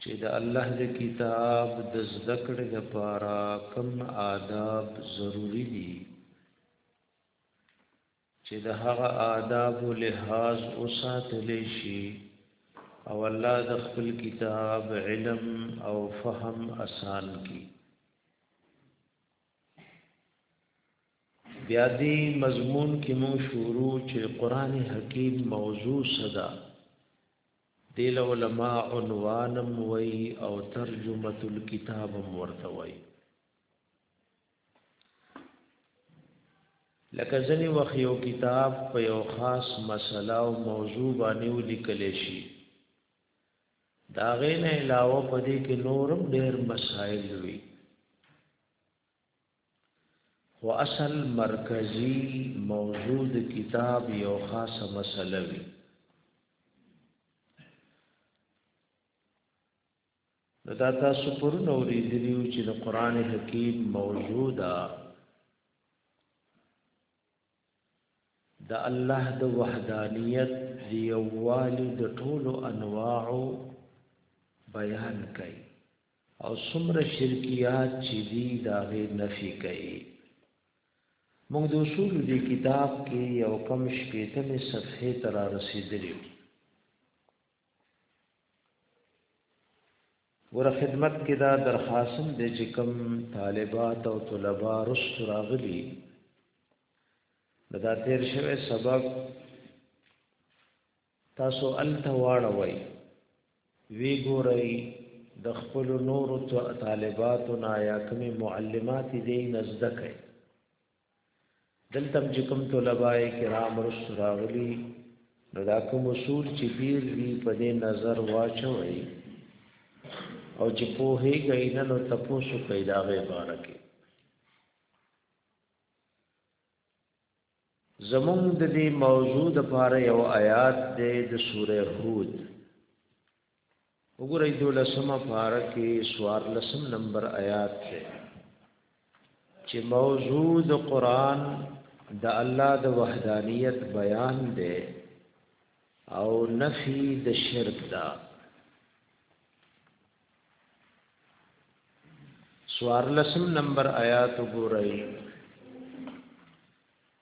چې د الله د کتاب د زده کړې لپاره کوم آداب ضروری دي چې د هغه آداب او لحاظ وساتل شي او الله د خپل کتاب علم او فهم آسان کی بیا دې مضمون کې مو شروع چې قران حکیم موضوع صدا دی له علماء عنوانم وای او ترجمه الكتاب هم ورته وای لکه ځنی وخت یو کتاب په یو خاص مسله او موضوع باندې ولیکل شي دا غین علاوه پدې کې نورم ډېر مسائل وي خو اصل مرکزی موضوع د کتاب یو خاصه مسله وي دا تاسو پر نورې دلیو چې د قران حکیم موضوع ده د الله د وحدانیت د یووالي د ټولو انواعو بیان کوي او څومره شرکیات چې دي دا غي نفي کوي موږ د اصول دی کتاب کې یو کم شپېتمې صفحې تر رسیدلی ګوره خدمت کې دا درخواستم د چې کوم طالبات او طلبا رست راغلي دا تیر شوی سبق تاسو الته واړوي وی ګورئ د خپل نور طالباتو نا یا کومې معلمات دې نزدکه دلته چې کوم طلباء کرام رس راغلي نو دا کوم اصول چې پیر وی په دې نظر واچوي او چې په هي گئی نه نو تاسو پیدا غي بارکه زمون د دې موضوع د پاره یو آیات دی د سوره هود وګورئ دولسمه پاره کې سوار لسم نمبر آیات ته چې موضوع د قران د الله د وحدانیت بیان دی او نفی د شرک دا سوار لسم نمبر آیات وګورئ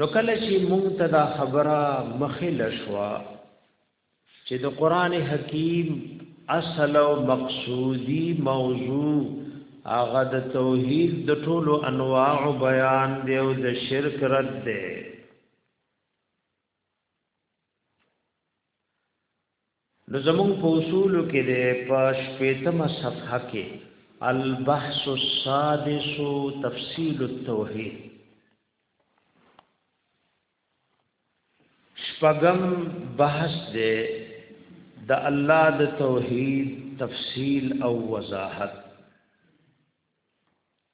نو کله چې مونږ ته دا خبره مخې لشوا چې د قران حکیم اصل او مقصودی موضوع هغه د توحید د ټولو انواع بیان دی او د شرک رد دی نو زمون په اصول کې د پښ پیتمه صفحه کې البحث السادس تفصیل التوحید شپغم بحث دې د الله د توحید تفصیل او وضاحت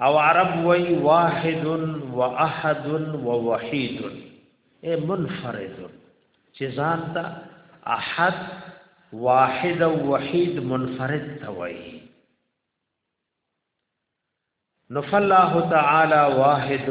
او عرب وی واحد و احد و وحید اے منفرد چې ځان ته احد واحد او وحید منفرد ته وی نو فالله تعالی واحد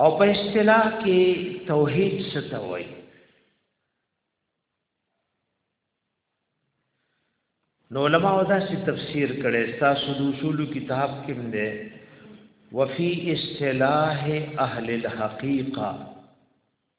او په اصطلاح کې توحید څه ته وایي نو علماء دا سی تفسیر کړي تاسو د اصول کتاب کې مده وفي اصطلاح اهل الحقيقه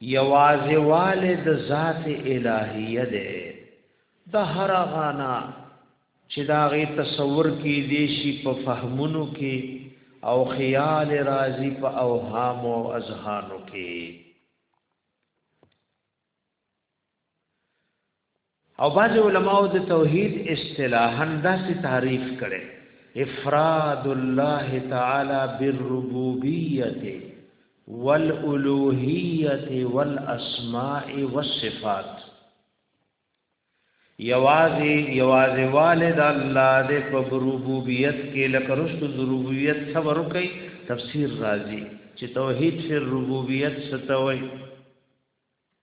یوازې والي د ذات الهیه ده د هر غانا چې دا غي تصور کې دي شي په فهمونو کې او خیال راضی په اوهام او اذهانو کې او بعض علماء د توحید اصطلاحا داسې تعریف کړي افراد الله تعالی بالربوبیت والالوهیت والاسماء والصفات یوازې یوازې والد الله دې په ربوبیت کې لکه رسو د ربوبیت صبر کوي تفسیر راځي چې توحید فی ربوبیت ستوي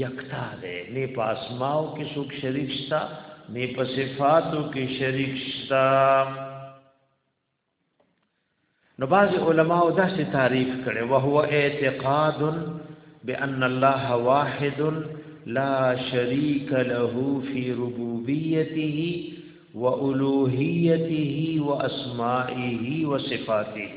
یکتا دی نه په اسماو کې څوک شریک شتا نه په صفاتو کې شریک شتا نو بعض علما او داسې تعریف کړي او هو اعتقاد بان الله واحد لا شريك له في ربوبيته والوهيته واسمائه وصفاته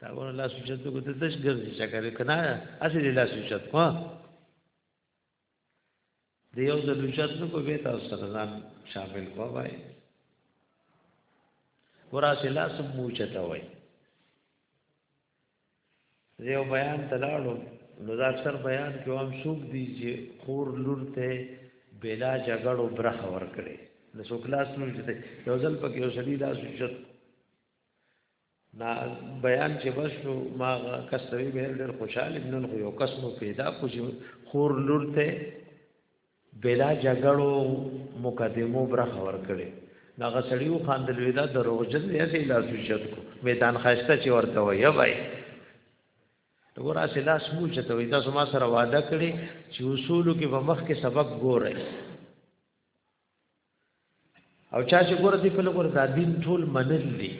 دا ور لاس چت کو ته دش ګرځي چې کار کنه اسی دې لاس چت کو دی یو ځل چت نو کو به تاسو سره ځان شامل کو وای ورا سي لاس مو چت وای یو بیان تلاړو نو دا اکثر بیان کې هم سوق دی چې خور لور ته بلا جګړو برخه ور کړې نو سوکلاس نو چې یو ځل پکې یو سړي لاس چت نا بیان چې بس شو ما کسوي به ډېر خوشاله نن خو یو کس مو پیدا کو چې خور لور ته بلا جګړو مقدمو برخه ورکړي ناغه سړیو خاندل ودا دروغجن دی چې لاس وشت کو میدان خاصته چې ورته وای بای وګور اسی لاس مو چې ته دا سما سره وعده کړي چې اصولو کې په مخ کې سبق ګورای او چا چې ګور دي خلک ور دادین ټول منل دي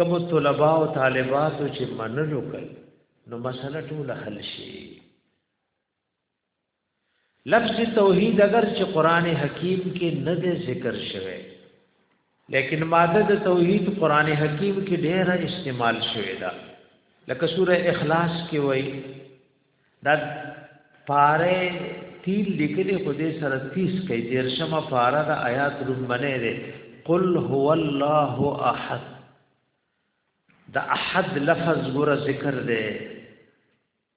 کوم طلباء او طالبات چې منل وکړ نو مسله ټول حل شي لفظ توحید اگر چې قران حکیم کې نه ذکر شوی لیکن ماده د توحید قران حکیم کې ډیره استعمال شوې ده لکه سوره اخلاص کې وایي دا پاره تیل لیکلي خو دې سره 30 کې دیر شمه پاره د آیات رومنه ده قل هو الله احد دا احد لفظ ګره ذکر ده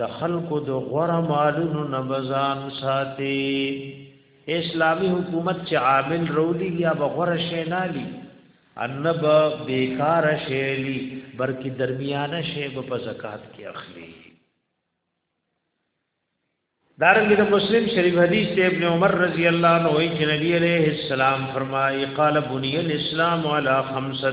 د خلکو د غوره مالونو نه بزان ساتي اسلامی حکومت چې عامل رولی یا بغور شینالی انب بیکار شیلی برکی درمیانه شی په زکات کې اخلي دارنګه د مسلم شریف حدیث ته ابن عمر رضی الله عنه وی چې نبی علیہ السلام فرمایي قال بنی الاسلام علی خمسه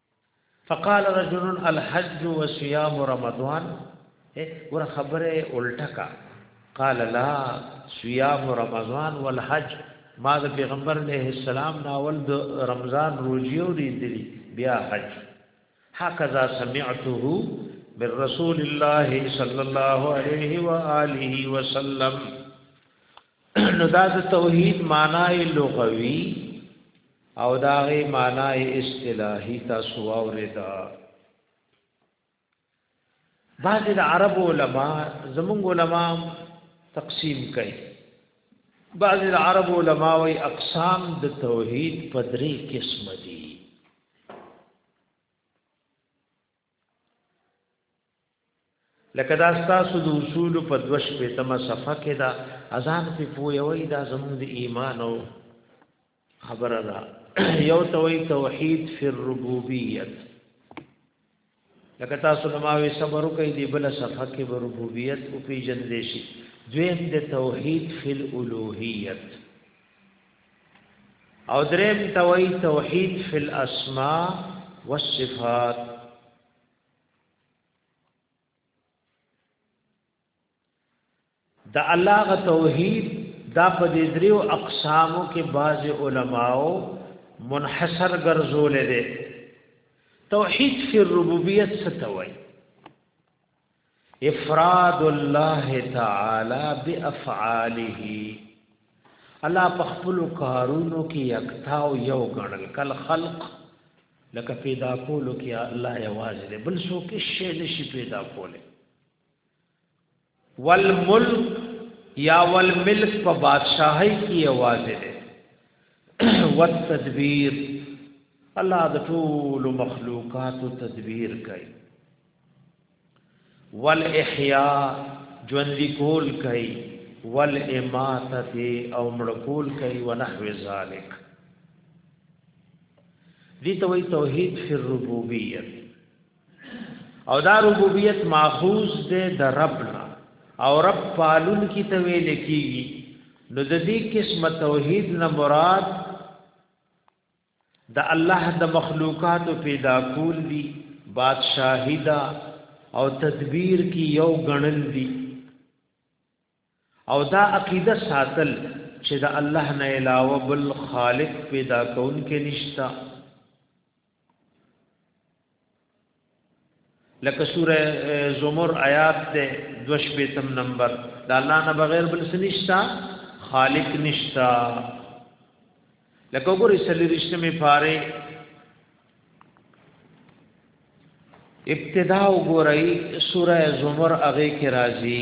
فقال رجل الحج وصيام رمضان ور خبره الټه کا قال لا صيام رمضان والحج ما د پیغمبر علیہ السلام ناول د رمضان روزي او دي بیا حج هکذا سمعته من رسول الله صلی الله علیه و آله وسلم نو دا د توحید معنی لغوي او دا غي معنی اصطلاحي تاسو اوریدا بعض د عرب علما زمونږ علما تقسیم کوي بعض د عرب علما وي اقسام د توحید په درې قسم دي لکه دا ستاسو د اصول په دوش په تم صفه کې دا اذان په پوي وای دا زموږ د ایمان او خبره ده یو توي توحید فی الربوبیت لکه تاسو نو ما وی صبر کوي دی بل صفه کې ربوبیت او پی جن دیشي دویم د توحید فی الالوهیت او دریم توئی توحید فی الاسماء والصفات دا الله غ توحید دا په دې دریو اقسامو کې بعض علماو منحصر ګرځولې دي توحید فی الربوبیت ستوي افراد الله تعالی بافعاله الله په خپل کارونو کې یکتا او یو غړل کل خلق لکه پیدا کولو کې الله یوازې دی بل څوک شي نشي پیدا کوله والملک یا والملک په بادشاہي کې یوازې دی والتدبیر الله د ټول مخلوقات تدبیر کوي والاحیاء ژوند کول کوي والاماته او مړ کول کوي ونحو ذالک دي توي توحید فی الربوبیت او دا ربوبیت ماخوذ ده د ربنا او رب پالون کی توي لکیږي نو د دې قسمه توحید نه مراد د الله د مخلوقات پیدا کول دي بادشاہی دا او تدبیر کی یو غنل دي او دا عقیده ساتل چې د الله نه علاوه بل خالق پیدا کون کې نشتا لکه سوره زمر آیات ده دوش بیتم نمبر د الله نه بغیر بل څه نشتا خالق نشتا لکه وګورئ سلی رښتمه پاره ابتدا وګورئ سوره زمر هغه کې راځي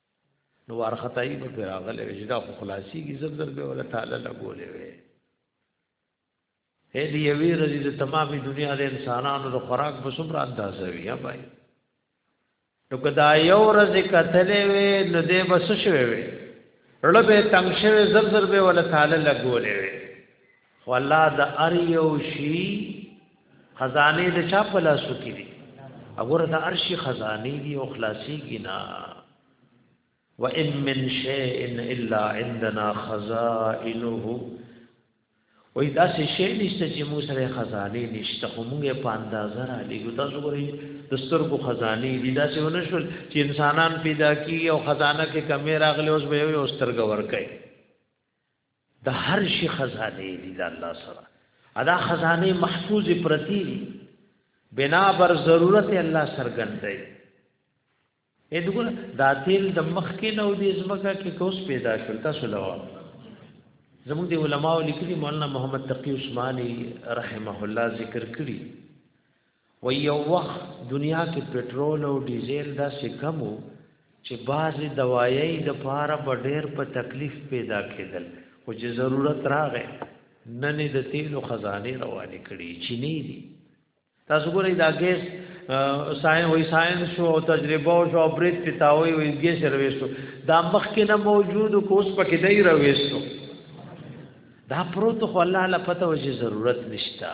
نو وارخطایي به پر راغلې وي چې دا خو خلاصېږي زر زر به ولا تعالی لګولې وي هې دې یوې ورځې د تمامې دنیا د انسانانو د خوراک په څومره اندازه وي یا بای نو که دا یو ورځ کتلې وي نو دې بس شوي وي رړه به تنگ شوي زر زر به ولا تعالی لګولې وي خو الله د ار یو شی خزانه د چا په لاس کې دي وګوره د ار شی خزانه دي او خلاصي ګنا وان من شيء الا عندنا خزائنه وې دا څه شی نشته چې موږ سره خزانه نشته خو موږ په اندازه را لګو تاسو ګورئ د سترګو خزانه دي دا څه ونه شول چې انسانان پیدا کی او خزانه کې کمی راغلی اوس به یو سترګ ورکړي د هر شي خزانه دي د الله سره ادا خزانه محفوظ پرتی دي بنا بر ضرورت الله سرګند دی اې دغه دا تیل د مخ کې نو دې زمکه کې کوس پیدا شول تاسو لوا زموږ د علماو لیکلي مولانا محمد تقی عثماني رحمه الله ذکر کړی و یو وخت دنیا کې پټرول او ډیزل دا سکمو چې بعضې دوایۍ د پاره به ډېر په تکلیف پیدا کېدل خو چې ضرورت راغی نن د تیلو خزانه روانې کړي چینې دي تاسو ګورئ دا ګیس ساين وای ساين شو او تجربه او شو برید پتاوي وای ګیس رويستو دا مخکې نه موجود کو اوس پکې دی رويستو دا پروت خو الله لا پته و چې ضرورت نشتا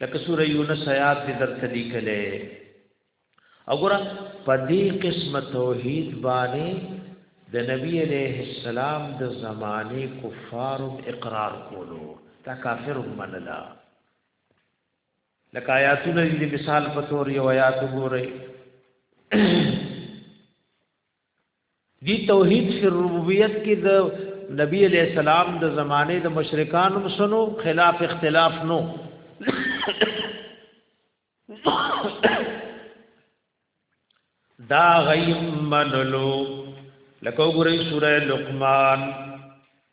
لکه سوره یونس آیات دې درته لیکلې وګوره په دې قسم توحید باندې د نبی علیہ السلام د زمانه کفار اقرار کولو دا کافر منلا لکه آیاتونه دې مثال په تور یو آیات وګورئ دی توحید فی الربوبیت کې د نبی علیہ السلام د زمانه د مشرکانو سنو خلاف اختلاف نو دا غیم منلو لکه وګورئ سوره لقمان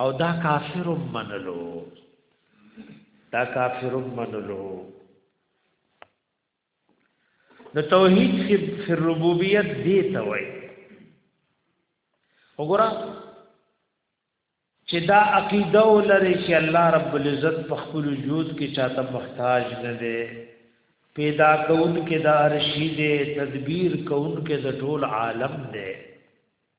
او دا کافر منلو دا کافر منلو نو توحید فی فی الربوبیت دی ته وای وګوره چې دا عقیده ولري چې الله رب العزت په خپل وجود کې چاته محتاج نه دی پیدا کون کې دا ارشی دی تدبیر کون کې د ټول عالم دی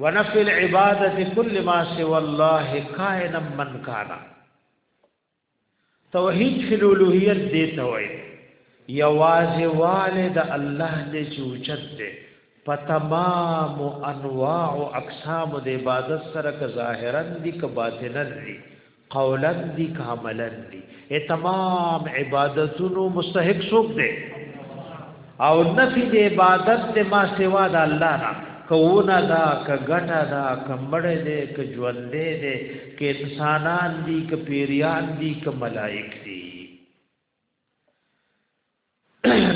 ونفي العباده كل ما سوى الله كائنا من كان توحید فی الوهیت دی توای یوازې والد الله دې چوچت دې په تمام انواع او اقسام د عبادت سره که ظاهرا دي که باطنا دي قولا دی کاملا دی تمام عبادتونو مستحق څوک دی او نفی د عبادت ته ما سوا د الله نه کوونه دا ک غټه دا کمړ دې ک ژوند دې ک انسانان دي ک پیریان دي ک ملائک دي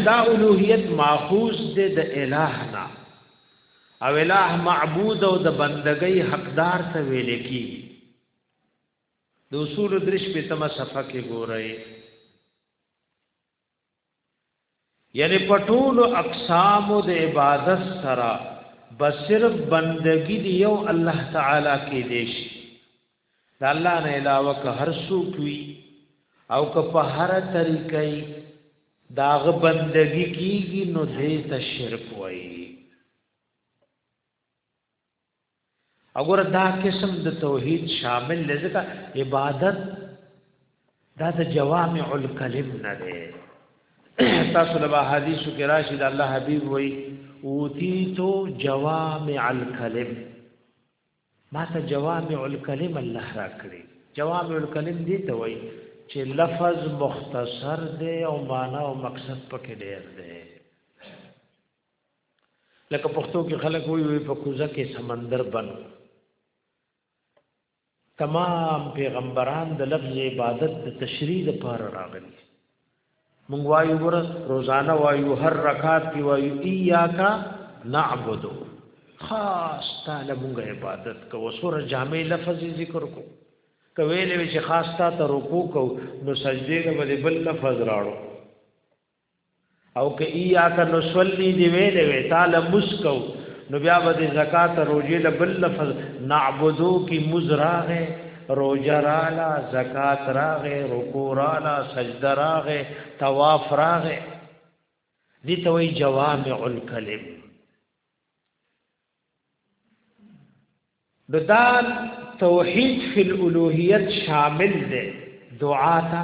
دا اولوہیت ماخوذ دې د الہ نه او الہ معبود او د بندګۍ حقدار ته ویل کیږي د اصول درش په تمه صفه کې ګورئ یعنی پټول اقسام د عبادت سره بس صرف بندگی دی یو الله تعالی کې دیش د الله نه علاوه که هر څوک وي او که په هر طریقې داغ بندگی کیږي نو دې ته شرک وایي اگر دا قسم د توحید شامل لزکا عبادت دا د جوامع الکلم نه دی تاسو له حدیثو کې راشي د الله حبیب وای اوتی تو جوامع الکلم ما ته جوامع الکلم الله را کړی جوامع الکلم دی ته وای چې لفظ مختصر دی او معنا او مقصد پکې ډېر دی لکه پښتو کې خلک وایي په کوزه کې سمندر بن تمام پیغمبران د لفظ عبادت د تشریح لپاره راغلي مونږ وایو ګره روزانه وایو هر رکعت کې وایو ایاکا نعبدو خاص تعالی مونږ عبادت کوو سور جامع لفظ ذکر کو کویلې چې خاص تا ته رکوع کو نو سجده کې بل لفظ راړو او که ایاک نصلی دی ویلې وی تعالی مسکو نو بیا به زکات روزه له بل لفظ نعبدو کی مزراغه روزه رالا زکات راغه رکوع رالا سجده راغه طواف راغه دي ته وی جوامع الکلم نو دا توحید فی الالوهیت شامل دی دعا تا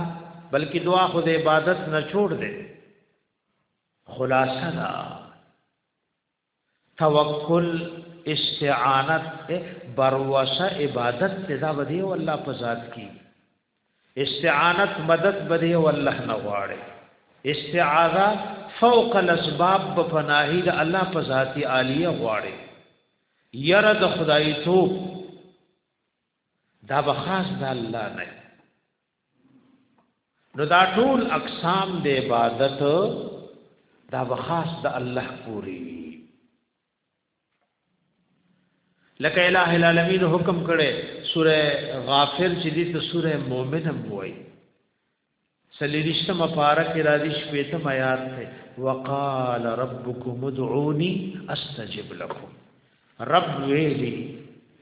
بلکې دعا خو د عبادت نه چھوڑ دی خلاصه دا توکل استعانت بروسه عبادت ته دا ودی او الله په ذات کی استعانت مدد بده والله نه غواړي استعاذہ فوق الاسباب په پناهي د الله په ذاتي عالیه غواړي یره د خدای تو دا به خاص د الله نه نو دا ټول اقسام د عبادت دا به خاص د الله پوری لکه الہ العالمین حکم کړي سوره غافر چې دې ته سوره مؤمن هم وایي سلیریشتم پارا کې را دي شپېتم آیات ته وقال ربكم ادعوني استجب لكم رب ویلي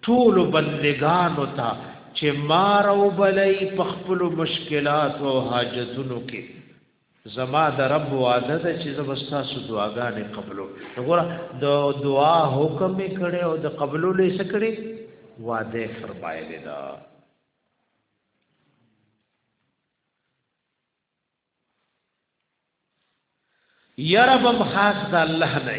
ټول بندگانو ته چې مار او بلې په خپل مشکلات او حاجتونو کې زما د رب وعده ده چې زه بس تاسو دعاګانې قبلو وګوره د دعا حکم یې کړی او د قبلو لې څه کړی وعده فرمایلی ده یربم خاص د الله نه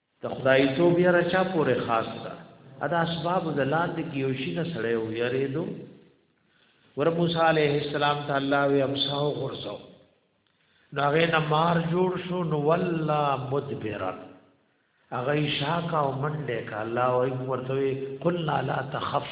د خدایتوب یره چا پورې خاص ده ادا اسباب د لاندې کې یو شي نه سړی و یریدو ور موسی علیه السلام ته الله وی امساو غرسو نو هغه نه مار جوړ شو نو ولا مدبر هغه شاکا او منډه کا الله او ورته قلنا لا تخف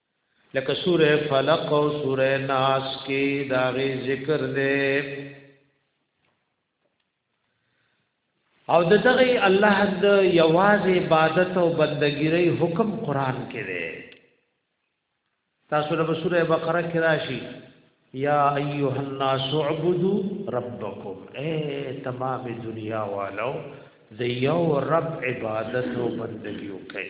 لکه سوره فلق او سوره ناس کې دا غي ذکر دی او د دغه الله د یواز عبادت او بندګیری حکم قران کې دی تاسو له سوره بقره کې راشي یا ایها الناس اعبدوا ربکم اے تمام دنیا والو د یو رب عبادت او بندګی وکړئ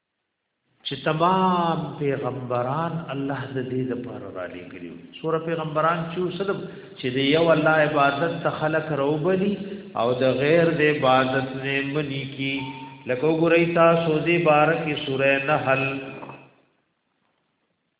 چې تمام پیغمبران الله د دې لپاره را لګیو سور پیغمبران چې وسلم چې د یو الله عبادت ته خلق روبلی او د غیر د عبادت نه منی کی لکه ګورئ تاسو دې بارکه سورې نحل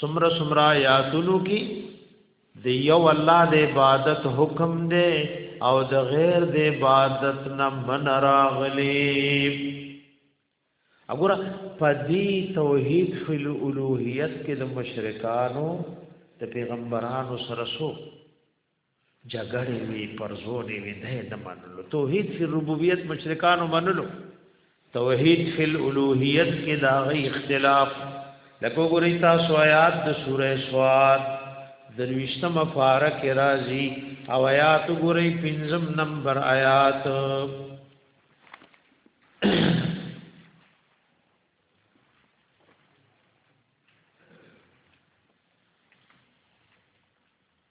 سمره سمره یاتونو کی د یو الله د عبادت حکم دی او د غیر د عبادت نه من راغلی وګوره پدی توحید فی الالوهیت کې د مشرکانو د پیغمبرانو سره سو جګړې وی پرزورې وی ده نه منلو توحید فی ربوبیت مشرکانو منلو توحید فی الوهیت کې دا غي اختلاف لکه ګورئ تاسو آیات د سوره سواد درویشتم فارق رازی او آیات ګورئ پنځم نمبر آیات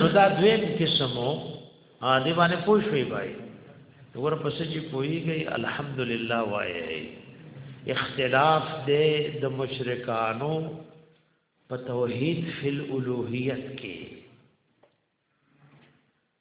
نو دا دویم قسمو ا دی باندې پوه شوي بای ور پسې چې پويږي الحمدلله وایي اختلاف دې د مشرکانو په توحید فی الالوهیت کې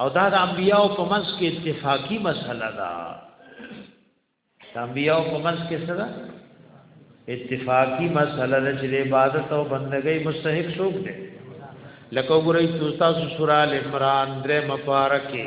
او دا د انبیاو په منځ کې اتفاقی مسله ده د انبیاو په منځ کې څه ده اتفاقی مسله ده چې عبادت او بندګۍ مستحق څوک دی لکه ګورئ تاسو سورہ ال عمران درې مبارکه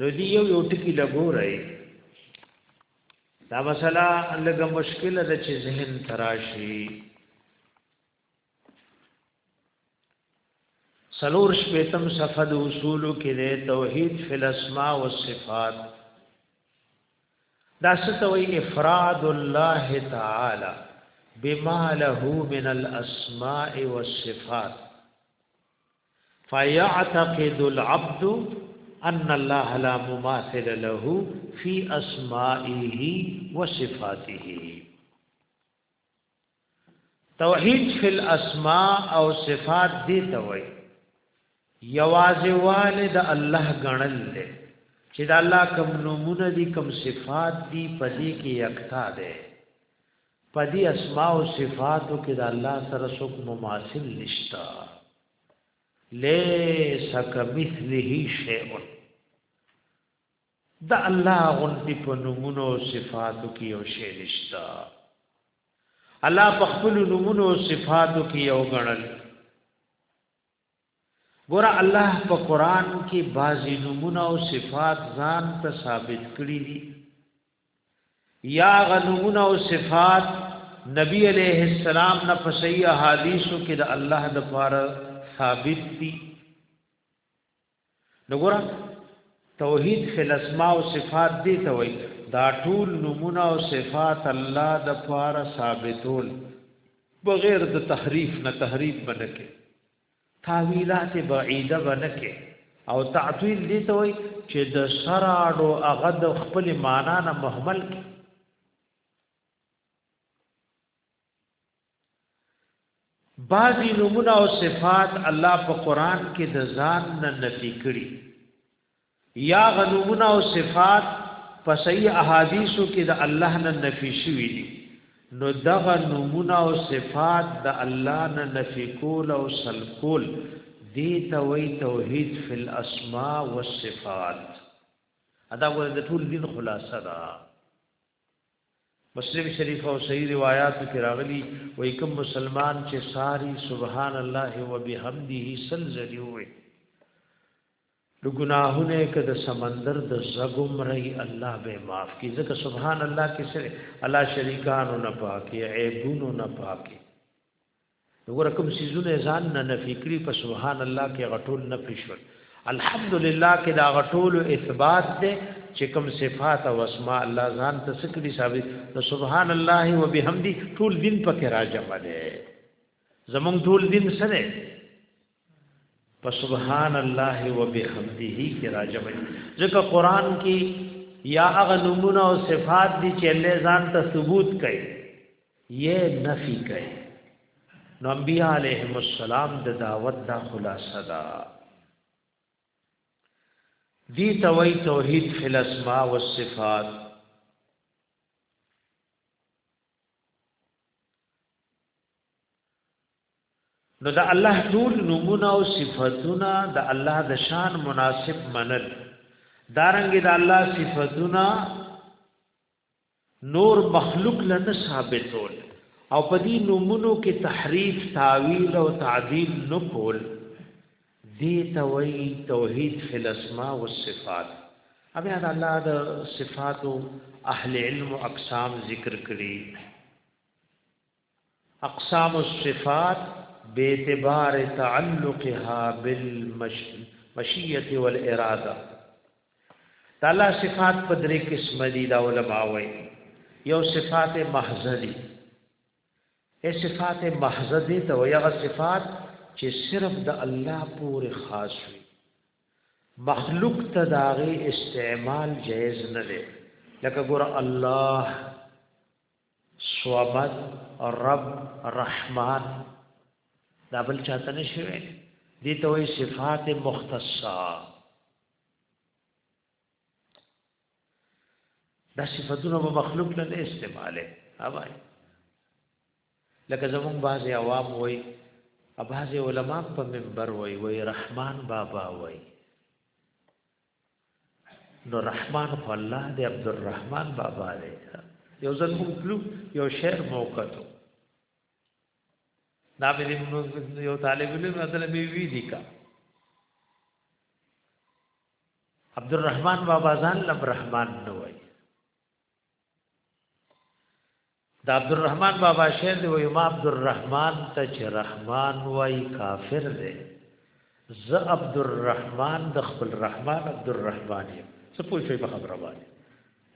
نو دی یو یو ټکی لګورای دا مسله لږه مشکله ده چې ذهن تراشي سلور شپیتم صفحه د اصولو کې ده توحید فی الاسماء والصفات دا ستوي افراد الله تعالی بما له من الاسماء والصفات فيعتقد العبد ان الله لا مماثل له في اسمائه وصفاته توحید فی الاسماء او صفات دی توي یوازې والد الله غنل له چې دا الله کوم نمونه دي کوم صفات دي پدې کې یکتا ده په دې اسماء او صفاتو کې د الله سره څوک مماثل نشتا ليس كمثله شيء د الله غنتی په نمونه او صفاتو کې یو شی نشتا الله په خپل نمونه او صفاتو کې یو غنل ګوره الله په قران کې بعضی نمونه او صفات ځان ته ثابت کړی دي یا غنمونه او صفات نبی علیہ السلام نه په صحیح حدیثو کې د الله د پاره ثابت دي نګورا توحید فی الاسماء او صفات دی ته وای دا ټول نمونه او صفات الله د پاره ثابتول بغیر د تحریف نه تحریف بنکه تاویلات بعیده بنکه او تعطیل دي ته وي چې د سراړو هغه د خپل معنا نه محمل کی بعضی نمونه او صفات الله په قران کې د ځان نه نفي کړي یا غنمونه او صفات په صحیح احادیثو کې د الله نه نفي شوي دي نو دغه نمونه او صفات د الله نه نفي کول او سلکول دي ته وی توحید فی الاسماء والصفات ادا ګور د ټول دین خلاصه ده مسلم شریف او صحیح روایتو کې راغلي وای کوم مسلمان چې ساری سبحان الله وبحمده سل زری وي نو ګناهونه کده سمندر د زګم رہی الله به معاف کی ځکه سبحان الله کې سره الله شریکانو نه پاکي عیبونو نه پاکي وګوره کوم سيزونه ځان نه نفي کړی په سبحان الله کې غټول نفي شول الحمدلله کې دا غټول اثبات ده چې کوم صفات او اسماء الله ځان ته سکړي ثابت نو سبحان الله وبحمدي ټول دین پکې راجم ده زمونږ ټول دین سره په سبحان الله وبحمده کې راجب ځکه قران کې یا هغه نمونه او صفات دي چې الله ځان ته ثبوت کوي یې نفي کوي نو انبیاء علیهم السلام د دعوت دا خلاصه ده دی توي توحید فی الاسماء والصفات نو د الله ټول نمونه او صفاتونه د الله د شان مناسب منل دارنګ د الله صفاتونه نور مخلوق لنه ثابتول او په دې نمونو کې تحریف تعویل او تعدیل نکول دې توي توحید فی الاسماء والصفات ابیا د الله د صفات او اهل علم او اقسام ذکر کړي اقسام الصفات باعتبار تعلقها بالمشیه والاراده تعالی صفات په درې قسم دي دا علماء وایي یو صفات محضه دي اے صفات محضه دي ته یغه صفات چې صرف د الله پورې خاص وي مخلوق ته داغه استعمال جایز نه دی لکه ګور الله صمد رب رحمان دا بل چاته نشي وي دي ته وي صفات مختصه دا صفاتونه په مخلوق نه استعماله اوبای لکه زمون بعض عوام وای اباظ علماء په منبر وای وای رحمان بابا وای نو رحمان خو الله دی عبدالرحمن بابا دی یو ځل موږ تلو یو شعر موقتو دا به یو طالب علم اصل به وی دی کا عبدالرحمن بابا ځان لب رحمان نه وای دا عبدالرحمن بابا شعر دی وای ما عبدالرحمن ته چې رحمان وای کافر دی ز عبدالرحمن د خپل رحمان عبدالرحمن یم څه پوه شوی په خبره باندې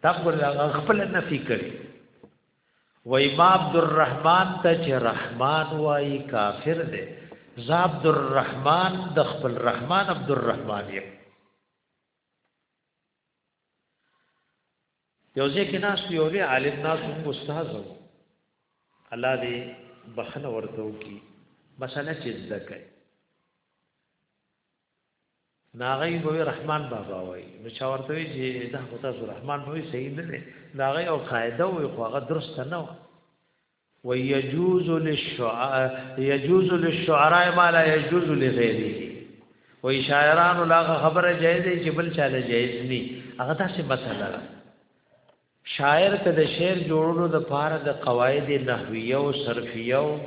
دا خپل خپل نه فکر وای ما عبدالرحمن ته چې رحمان وای کافر دی ز عبدالرحمن د خپل رحمان عبدالرحمن یم یو ځکه ناس یو لري عالم ناس هم استاد وو الله دې بخنه ورته وکي مسله چې زده کوي ناغي بوي رحمان بابا وای نو چا ورته وی چې دا خدای رحمان بوي صحیح نه دی ناغي او قاعده وي خو هغه درست نه و ويجوز للشعراء يجوز للشعراء ما لا يجوز لغيره وي شاعران لا خبره جایز چې بل چاله جایز ني هغه تاسو مسله ده شاعر ته د شعر جوړولو د پاره د قواعد نحویه او صرفیه او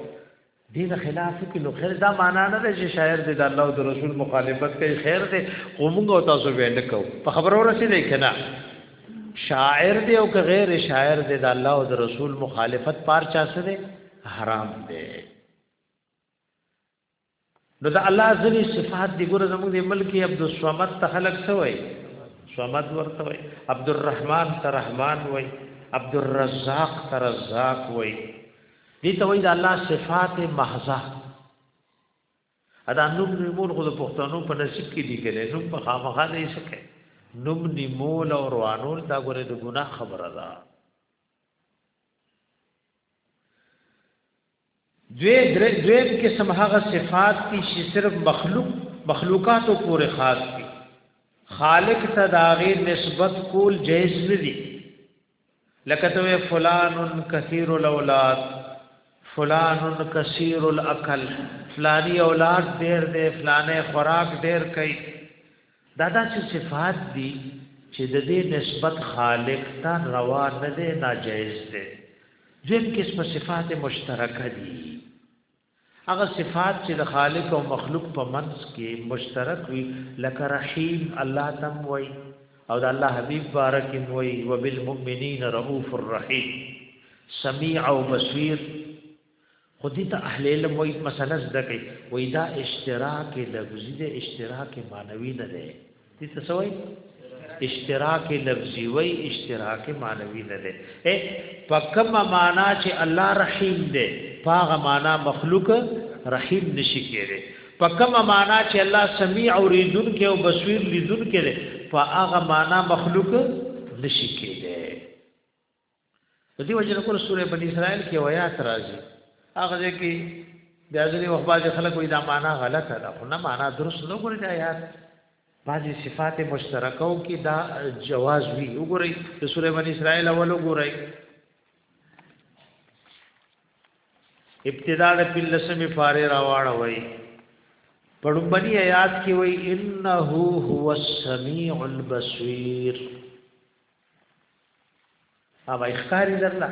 دین خلاف کې نو خیر دا معنا نه ده چې شاعر دې د الله او د رسول مخالفت کوي خیر دې قومونګ او تاسو ویل کو په خبرو رسیدې کنا شاعر دی او که غیر شاعر دی د الله او د رسول مخالفت پار چا سره حرام دی نو د الله ځنی صفات دی ګور زموږ د ملک عبد الصمد ته خلق سوی صمد ورته وای عبد الرحمن ته رحمان وای عبد الرزاق ته رزاق وای دي ته وای د الله صفات محضه ادا نوم نیمول خو د پښتنو په نصیب کې دی کله نوم په خامخا دی سکه نوم نیمول او روانول دا ګوره د ګناه خبره ده دوی درې دوی کې سم هغه صفات دي چې صرف مخلوق مخلوقاتو پورې خاص دي خالق ته داغه نسبت کول جایز نه دي لکه ته فلان کثیر الاولاد فلان کثیر الاکل فلانی اولاد ډیر دی فلانه خوراک ډیر کوي دا داسې صفات دي چې د دې نسبت خالق ته روا نه دی ناجایز دی ځین قسم صفات مشترکه دي هغه صفات چې د خالق او مخلوق په منځ کې مشترک وي لکه رحیم الله تم وای او د الله حبیب بارک وای وبالمؤمنین رؤوف الرحیم سمیع او بصیر خو دې ته اهل علم وایي مسله زده کوي وایي دا اشتراک لفظي دی اشتراک معنوي نه دی دې څه وایي اشتراک لفظي وایي اشتراک معنوي نه دی اے پکم معنا چې الله رحیم دی پاغه معنا مخلوق رحیم نشي کېږي پکم معنا چې الله سمیع او ریدون کې او بصیر لیدون کې دی پاغه معنا مخلوق نشي کېږي په دې وجه نقول سورې بني اسرائیل کې ویات راځي هغه ځای کې د ازلی وخت باز خلک وي دا معنا غلطه ده خو نه معنا درست نه ګوري دا یاد بعضی صفات مشترکو کې دا جواز وی وګورئ د سورې بني اسرائیل اول وګورئ ابتدا د پلسم فارې راواړه وای پړمبني آیات کې وای انه هو السميع البصير هغه ښکاری درلا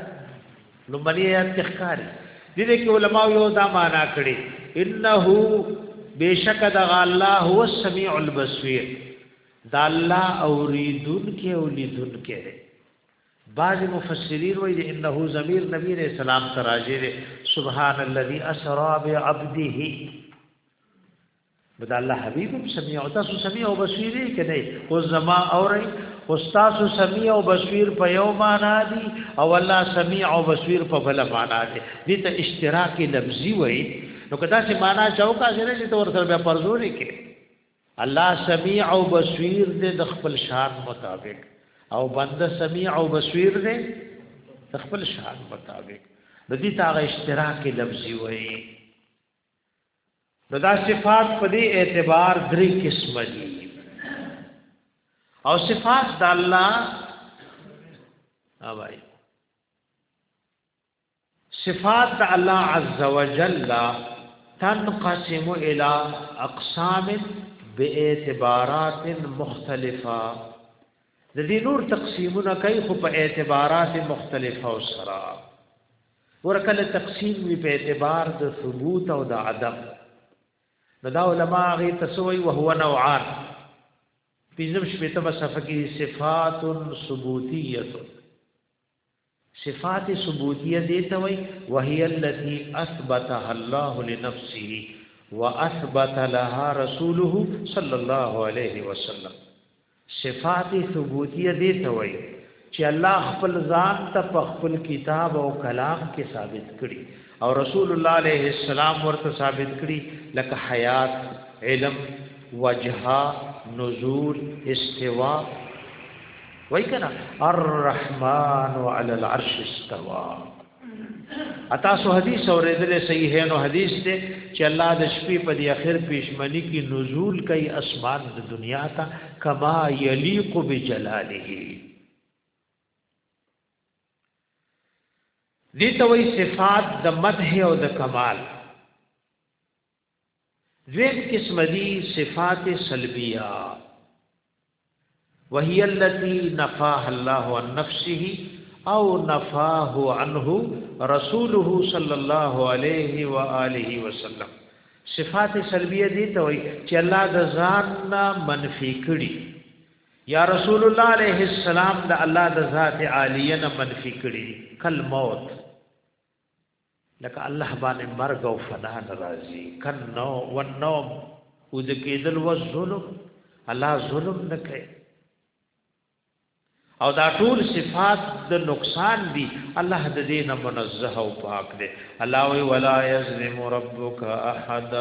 لومړی آیات کې ښکاری دي دې کې علما یو دا معنا کړي انه بشک د الله هو السميع البصير د الله اوریدون کې اولیدون کې دی بعض مفسرین وایي انه ضمیر نبی رسول سلام تراجه سبحان الذي اسرا بعبده بد الله حبیب سمیع او تاسو سمیع او بصیر کنه او زما اوري او تاسو سمیع او بصیر په یو معنا دي او الله سمیع او بصیر په بل معنا دي دي ته اشتراکی لفظي وای نو کدا چې معنا چوکا سره چې تور سره بیا پرزوري کې الله سمیع او بصیر دې د خپل شان مطابق او بنده سمیع او بصیر دې د خپل شان مطابق د دې تاغه اشتراکی لفظي وای نو دا صفات په دې اعتبار درې قسم دي او صفات د الله اوای صفات د الله عز وجل تنقسم الى اقسام باعتبارات مختلفه د دې نور تقسیمونه کوي خو په اعتبارات مختلفه او سره ګوره کله تقسیم وی په اعتبار د ثبوت او د عدم نو دا علما غي تسوي او هو نوعان پنځم شپه ته صفه کې صفات ثبوتیه صفات ثبوتیه دي ته وي وهي التي اثبتها الله لنفسه واثبت لها رسوله صلى الله عليه وسلم صفات ثبوتیه دې ته وایي چې الله خپل ذات ته په خپل کتاب او کلام کې ثابت کړي او رسول الله علیه السلام ورته ثابت کړي لکه حیات علم وجها نزول استوا وای کنه الرحمن علی العرش استوا اتا سو حدیث اوریدل صحیح نو حدیث ته چې الله د شپې په دی اخر پیشمنی کې نزول کوي اسمان د دنیا ته کما یلیق بجلاله دي توي صفات د مدح او د کمال دویم قسم دی صفات سلبیه وهي التي نفاها الله عن نفسه او نفاه عنه رسوله صلی الله علیه و آله وسلم صفات سلبیه دي ته وي چې الله د ذات نه منفي کړي یا رسول الله علیه السلام د الله د ذات عالیه نه منفي کړي کل موت لکه الله باندې مرګ او فنا ناراضي کنو ونوم او د کېدل و ظلم الله ظلم نه کوي او دا ټول صفات د نقصان دي الله د دې نه منزه او پاک دی الله وی ولا یظلم ربک احد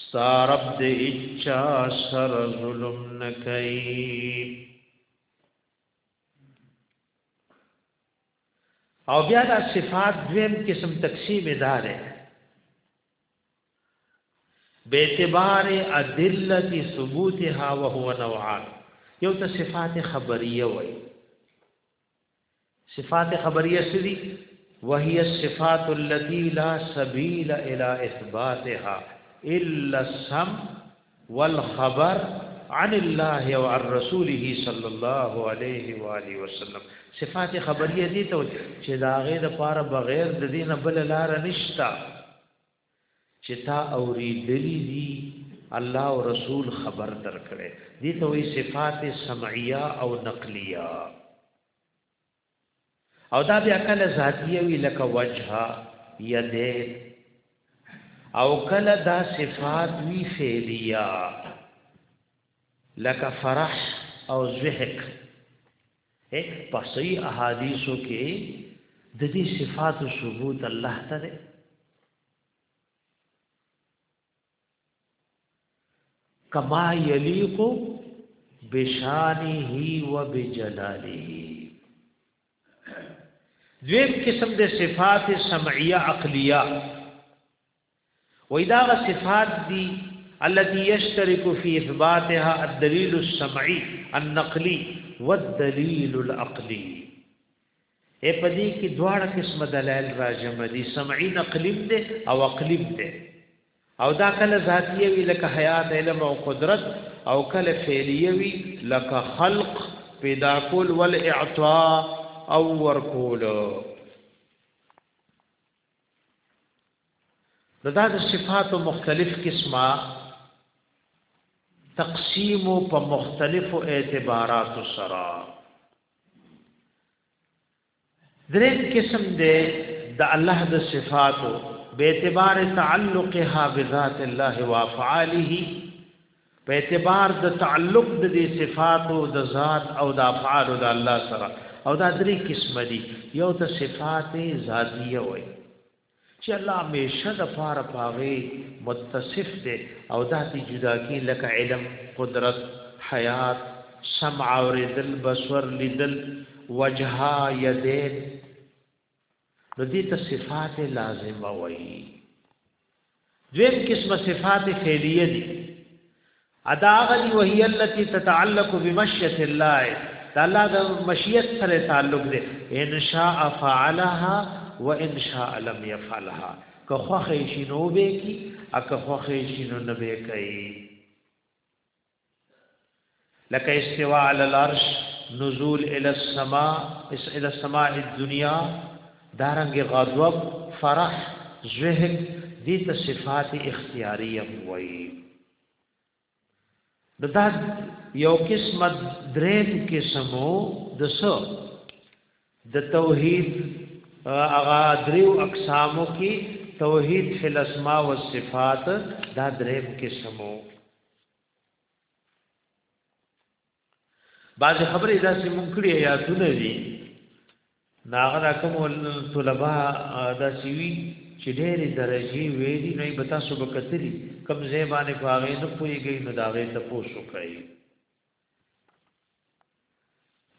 سارب د اچا سر ظلم نه کوي او بیا دا صفات دویم قسم تقسیم اداره به اعتبار ادله ثبوتها وهو نوعان یو ته صفات خبریه وای صفات خبریه سری وهي الصفات التي لا سبيل الى اثباتها الا السم والخبر عن الله او عن رسوله صلی الله علیه و آله وسلم صفات خبریه دي ته چې دا غي د پاره بغیر د دینه بل لار نشتا چې تا اوریدلې دي الله او رسول خبر درکړي دي ته وي صفات سمعیه او نقلیه او دا بیا کله ذاتیه وی لکه وجه یدین او کله دا صفات وی فعلیه لکه فرح او زهق اے په صحیح احادیثو کې د دې صفات ثبوت الله ته کما یلیق بشانه و بجلاله دویم قسم د صفات سمعیه عقلیه و اذا صفات دی التي يشترك في اثباتها الدليل السمعي النقلي والدليل العقلي اې په دې کې دواړه قسم دلایل راجم دي سمعي نقلي دي او عقلي دي او دا کله ذاتي وي لکه حیات علم او قدرت او کله فعلی وي لکه خلق پیدا کول ول اعطاء او ورکول نو دا د صفاتو مختلف قسمه تقسیم په مختلفو اعتباراتو سره دریم قسم دی د الله د صفاتو به اعتبار تعلقها بذات الله وافعاله په اعتبار د تعلق د دې صفاتو د ذات او د افعال د الله سره او دا درې قسم دي یو ته صفات ذاتیه وایي چی الله همیشه د پاره په هغه متصف دی او داتی جدا کی لکه علم، قدرت، حیات، سمع، اوریدل، بصور، لیدل، وجها، یدین نو دیتا صفات لازمه وئی دویم قسم صفات فعلیه دي ادا غلی وهي التي تتعلق بمشیت الله دا الله د مشیت سره تعلق دی ان شاء فعلها وان شاء لم يفعلها که خوخه شي نو به کی اکه خوخه شي نو نه به کوي لکه استوا علی العرش نزول الى السماء اس الى السماء الدنيا دارنګ غضب فرح زهد دي ته صفات اختیاریه وایي نو دا یو قسم دریم قسمو د سو د توحید اغا دریو اقسامو کې توحید فی الاسماء والصفات دا دریم قسمو بعض خبرې دا چې مونږ کړی آیاتونه دي ناغه دا کوم طلبه دا سیوی چې ډېرې درجه ویلي نه به تاسو به کتلی کم زیبانه په هغه نه پويږي نو دا غي ته پوسو کوي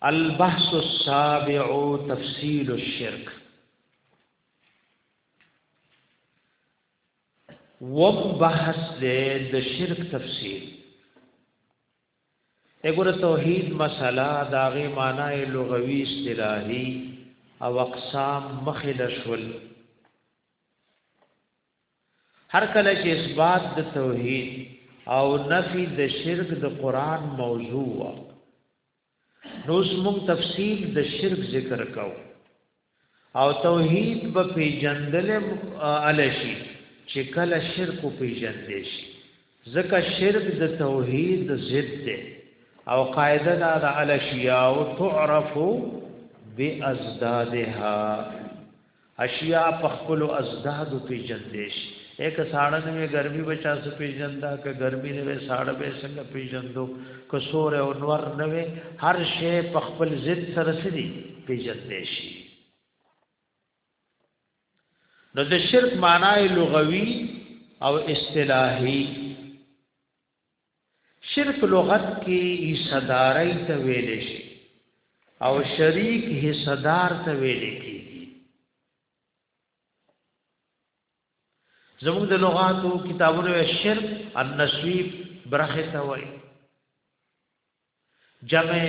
البحث السابع تفصيل الشرك وم بحث دے د شرک تفصیل دغه توحید مسله داغه معنی لغوي اصطلاحي او اقسام مخله شول هر کله چې اثبات د توحید او نفی د شرک د قران موضوع وا نو موږ تفصیل د شرک ذکر کو او توحید په پیجندل علشی چې کله شرک پیجندې شي ځکه شرک د توحید ضد ده او قاعده دا د علشیا او تعرف بازدادها اشیاء په خپل ازداد پیجندې شي یک ساړه نوې ګرمي بچا سو پیجندا که ګرمي نوې ساړه به څنګه پیجندو که سور او نور نوې هر شی په خپل ضد سره سړي پیجندې شي نو د شرک معنی لغوي او اصطلاحي شرک لغت کې حصدارۍ ته ویل شي او شریک حصدار ته ویل کېږي زموږ د لغاتو کتابونو شرک النسویب برخه ته وایي جمع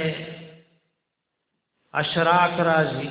اشراق راځي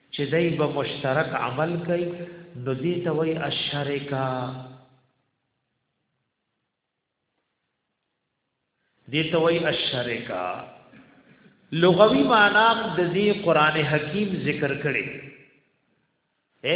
چې دی به مشترک عمل کوي نو دې ته وایي الشرکا دې ته وایي الشرکا لغوي معنی د دې قران حکیم ذکر کړي اے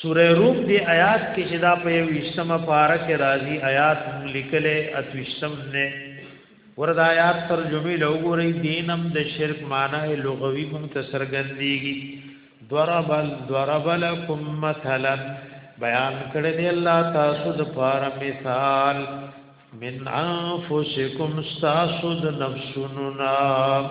سوره روم دی آیات کې چې دا په یو وشتمه پاره کې راځي آیات هم لیکلې اتوشتم نه ورد آیات ترجمه لوګوري دینم د شرک معنی لغوي هم تسرګندېږي ضربل ضربلکم مثلا بیان کړی دی الله تاسو د پاره مثال من انفسکم تاسو د نفسونو نام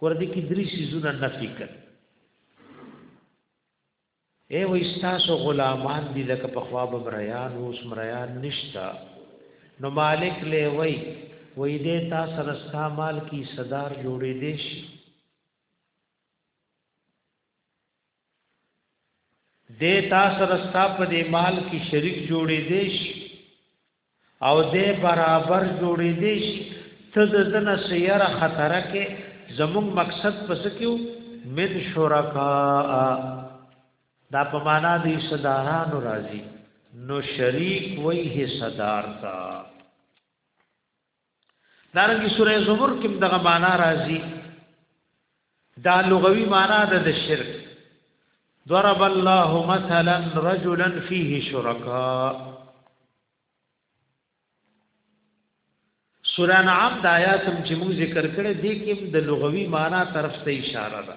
ګور دې کې درې سيزونه نفي کړ اے و استاسو غلامان دي لکه په خواب مریان اوس مریان نشتا نو مالک له وای وې دې تا سره ستا مال کی صدر جوړې دې شي دی تا سره ستا په دې مال کې شریک جوړې دی شي او دې برابر جوړې دی شي ته د دنه سیاره خطر کې زموږ مقصد پس کیو من شرکا دا په معنا دی صدارانو راځي نو شریک وای حصدار تا دارنګه سوره زمر کې دغه معنا راځي دا لغوي معنا ده د شرک ضرب الله مثلا رجلا فيه شركاء سوره انعام د آیات چې موږ ذکر کړې دي کې د لغوي معنا طرف ته اشاره ده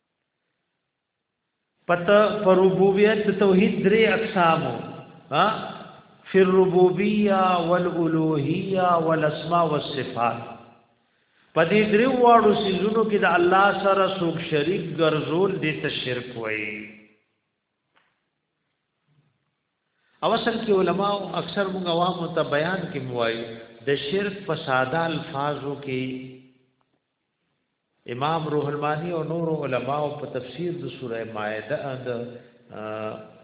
پته پر ربوبیت توحید درې اقسامو ها فی الربوبیه والالوهیه والاسماء والصفات په دې درې واړو سيزونو کې د الله سره څوک شریک ګرځول دي ته شرک وایي او اصل کې علما اکثر موږ عوام ته بیان کې موایي د شرک په ساده الفاظو کې امام روح المانی او نور علما او په تفسیر د سوره مائده د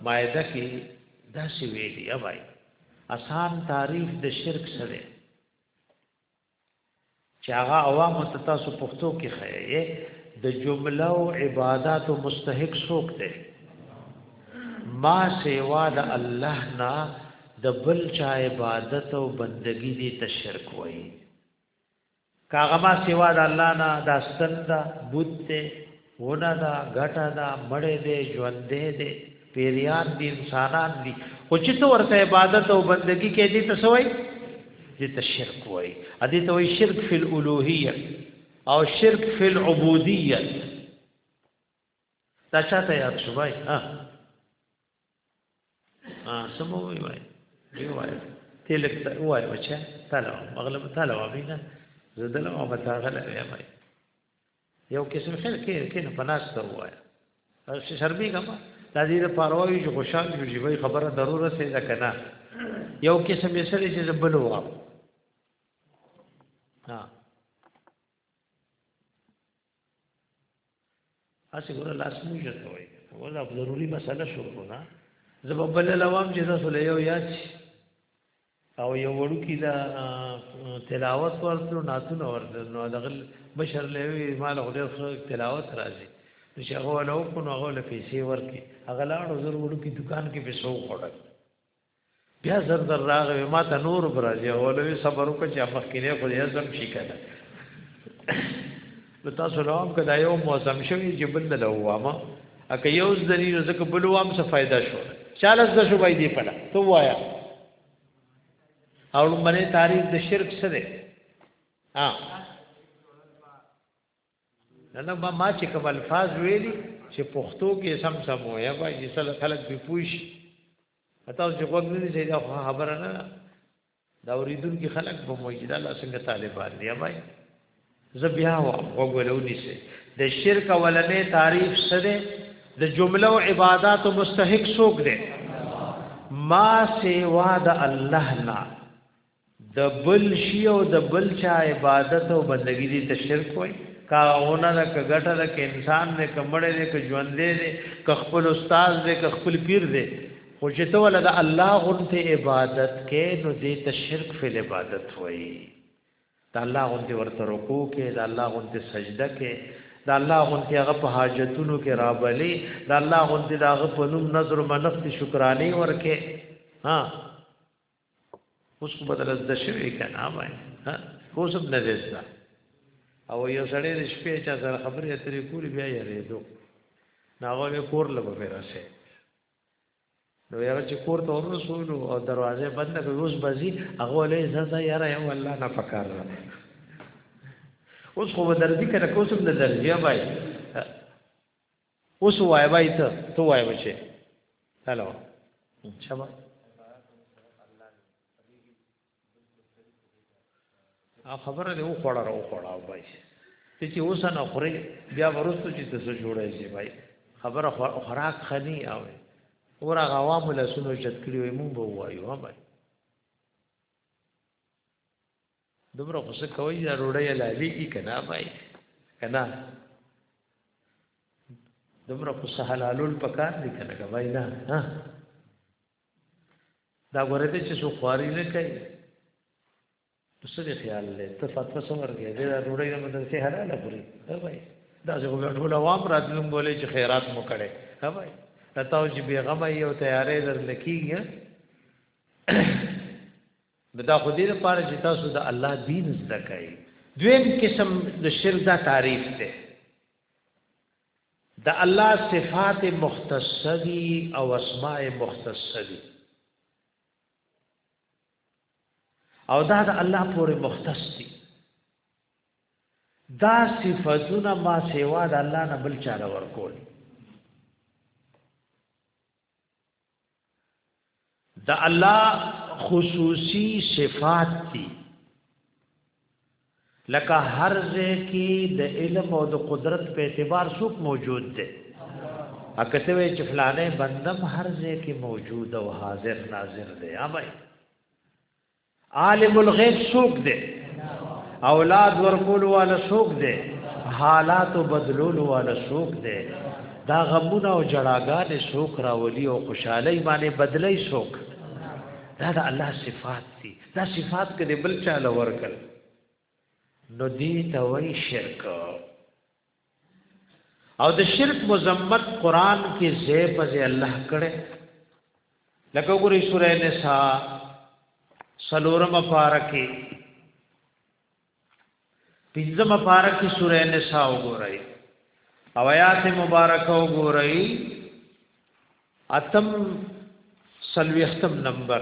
مائده کې دا سی ویلي اوای آسان تعریف د شرک سره چې هغه عوام ته تاسو پښتو کې خایې د جمله او عبادت او مستحق څوک دی ما سیوا د الله نه د بل چا عبادت او بندگی دي تشرک وایي که هغه ما سوا د الله نه دا ستن ده بوت دی ونه ده ګټه ده مړې دی ژوندې دی پیریان دي انسانان دي خو چې ته ورته عبادت او بندگی کې دي ته سوای دي ته شرک وای ا دې ته وای شرک فی الالوهیه او شرک فی العبودیه دا چاته یاد شوای ها ها سمو وی وای دی وای تلک ته وای بچا تعالی مغلب تعالی وبینا زدل او بتاغل وی وای یو قسم خیر کې کې نه پناس ته وای او شربی کما د دې لپاره وایي چې خوشحال شو چې وای خبره ضروره سي ده کنه یو قسم یې سره چې زبل ووا ها اسی ګور لاس مو جته وای ولا ضروری مسله شروع کړه زببل لوام چې تاسو له یو یاد او یو وړو کې دا تلاوت ورته ناتونه ورته نو دغل بشر له وی مال خو ډېر تلاوت راځي نو چې هغه له کو نو هغه له پیسې ورکي هغه لاړو زر وړو کې دکان کې پیسو وړل بیا زر در راغوي ما ته نور برازي اولوي صبر وکړه چې مخکینه خو یې زم شي کنه نو تاسو له هم کدا یو موسم شوی چې بل له وامه اکه یو ځنی نو ځکه بل وام څه فائدہ شو چاله ز شو بای دی پلا تو وایا او لمنه تعریف د شرک سره ها نه ما ما چې کوم الفاظ ویلي چې پښتو کې سم سم وایي با چې سره خلک به پوښ اته چې وګ نه دي دا خبره نه دا اوریدون کې خلک به موجوده لا څنګه طالبان دی وایي زه بیا وګولونی سي د شرک ولنې تعریف سره د جمله او عبادت مستحق څوک دی ما سیوا د الله نه د بل شی او د بل چا عبادت او بندگی دي ته شرک وای کا اونه د کګټه د ک انسان دې کمړې دې ک ژوند دې ک خپل استاد دې ک خپل پیر دې خو چې ته ول د الله غنته عبادت کې نو دې ته شرک فل عبادت وای د الله غنته ورته رکوع کې د الله غنته سجده کې د الله غنته هغه په حاجتونو کې رابلې د الله غنته د هغه په نوم نظر منفت شکرانه ورکه ها اوس خو بدل زده شوی کنه وای ها اوس هم نه زده او یو سړی د شپې چا سره خبرې اترې کولی بیا یې ریدو ناغه به کور لبه پیراسه نو یو چې کور ته ورسول او دروازه بند کړ اوس بزی هغه له زړه یاره یو الله نه پکار اوس خو دردی کنه کوسم نه دردی بای اوس وای وای ته تو وای بچي هلو شبا ا خبره دی او خوړه راو خوړه او بای ته چې اوس نه خوري بیا ورستو چې ته څه جوړای شي بای خبره خوراک خني او اور هغه عوام له سونو چت کړی وي مونږ وایو ها بای دومره خو څه کوي دا روړی حلالېږي که نه بای که نه دومره خو څه حلالول په کار دی که نه که بای نه ها دا ګوره ته چې څو خواري نه کوي نو څه دې خیال دی ته فتوا څه ورکوې دی دا روړی د مدرسې حلاله خوري ها بای داسې خو بیا ټول عوام راتلونکي بولې چې خیرات مو کړی ها بای دا تاسو چې بېغمه یې او تیارې درنه کېږي نو دا خو دې لپاره چې تاسو د الله دین زده کړئ دویم قسم د شرک دا تعریف دی د الله صفات مختصه دي او اسماء مختصه دي او دا د الله پورې مختص دي دا صفاتونه ما سیوا د الله نه بل چا ورکول د الله خصوصي صفات دي لکه هر ځای کې د علم او د قدرت په اعتبار څوک موجود دی اکته وی چې فلانه بندم هر ځای کې موجود او حاضر ناظر دی اوبای عالم الغیب سوک دے اولاد ورکول والا سوک دے حالات بدلول والا سوک دے دا غمونه او جړاګانې سوک راولي او خوشحالي باندې بدلی سوک دا د الله صفات دي دا صفات کله بل چا لور کړ نو دې ته وایي شرک او د شرک مزمت قران کې زې په زې الله کړه لکه وګورئ سورې نساء سلورم پارکه پنځم پارکه سورې نساء وګورئ او آیات مبارکه وګورئ اتم سلوختم نمبر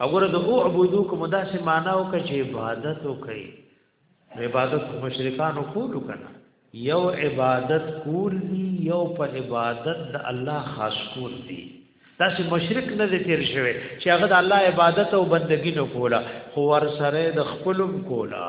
وګوره د اعبدو کوم داسې معنا او کچ عبادت وکي عبادت خو مشرکانو کولو کنه یو عبادت کول دی یو په عبادت د الله خاص کول دی تاسو مشرک نه دي تیر شوی چې هغه د الله عبادت او بندګی نه کولا خو ور سره د خپلم کولا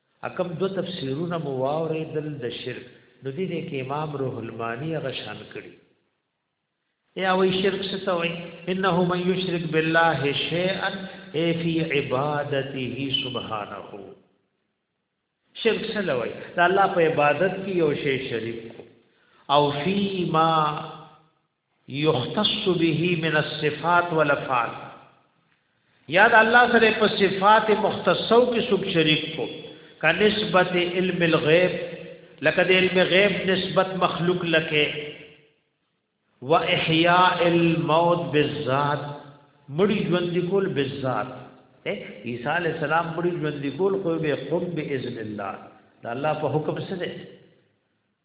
اکم دو تفسیرونه مو واوریدل د شرک نو دې دې کې امام روح المانی هغه شان کړي یا وی شرک څه ته وای انه من یشرک بالله شیئا ای فی عبادته سبحانه شرک څه لوي دا الله په عبادت کې یو شی شریک او فی ما یختص به من الصفات والافعال یا د الله سره په صفات مختصو کې سب شریک کو کا نسبت علم الغیب لکه د علم غیب نسبت مخلوق لکه و احیاء الموت بالذات مړی ژوند کول بالذات عیسی علی السلام مړی ژوند کول خو به قم باذن الله دا الله په حکم سره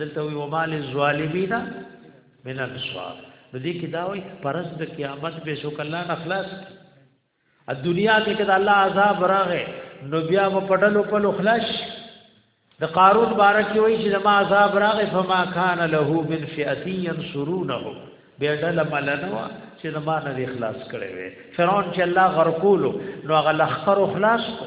دلته وی ومال الظالمین من انصار نو دې کې دا وی پرز د قیامت به شو کله نه خلاص ا دنیا کې کله الله عذاب راغې نو بیا په پټلو په خلاص د قارون بارک وی چې ما عذاب راغې فما کان له من فئه ينصرونه بیا ډل ملنوا چې د ما نه اخلاص کړي وي فرعون چې الله غرقولو نو هغه لخر اخلاص کو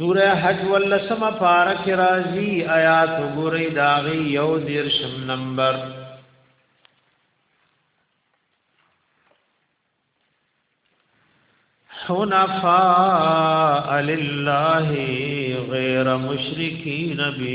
سوره حج ولسم پارک رازی آیات ګورې داغي یو دیرشم نمبر حنفاء لله غیر مشرکین به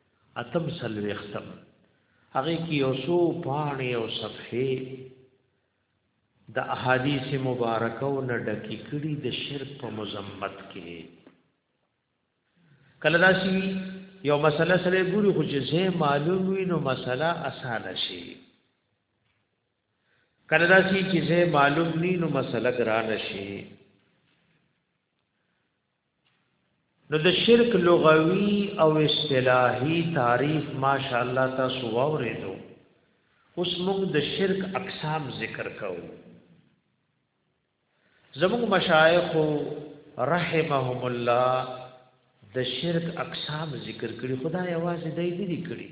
اتم سلوختم هغه کې یو څو پاڼې او صفحې د احادیث مبارکه او نه ډکی کړي د شرک په مذمت کې کله داسي یو مسله سره ګوري خو چې زه معلوم وي نو مسله اسانه شي کله داسي چې زه معلوم ني نو مسله ګران شي نو د شرک لغوي او اصطلاحي تعریف ماشاءالله تاسو واورېدو اوس موږ د شرک اقسام ذکر کوو زموږ مشایخ رحمهم الله د شرک اقسام ذکر کړي خدای आवाज دې دې کړي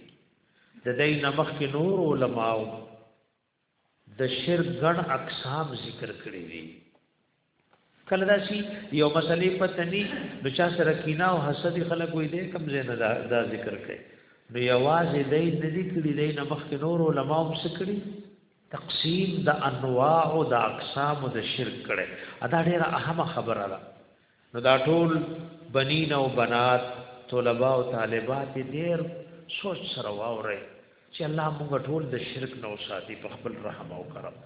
د دې نمخ کې نور علماو د شرک ګڼ اقسام ذکر کړی دي کله دا شي یو مسلې پتني نو چا سره کینا او حسد خلک وي دې کم زنه دا, دا ذکر کوي نو یوازې دای نه دي کړی دای نه مخکې نور علما هم سکړي تقسیم د انواع او د اقسام د شرک کړي ادا ډیره اهمه خبره ده نو دا ټول بنین او بنات طلباء او طالبات ډیر سوچ سره واوري چې الله موږ ټول د شرک نو ساتي په خپل رحم او کرم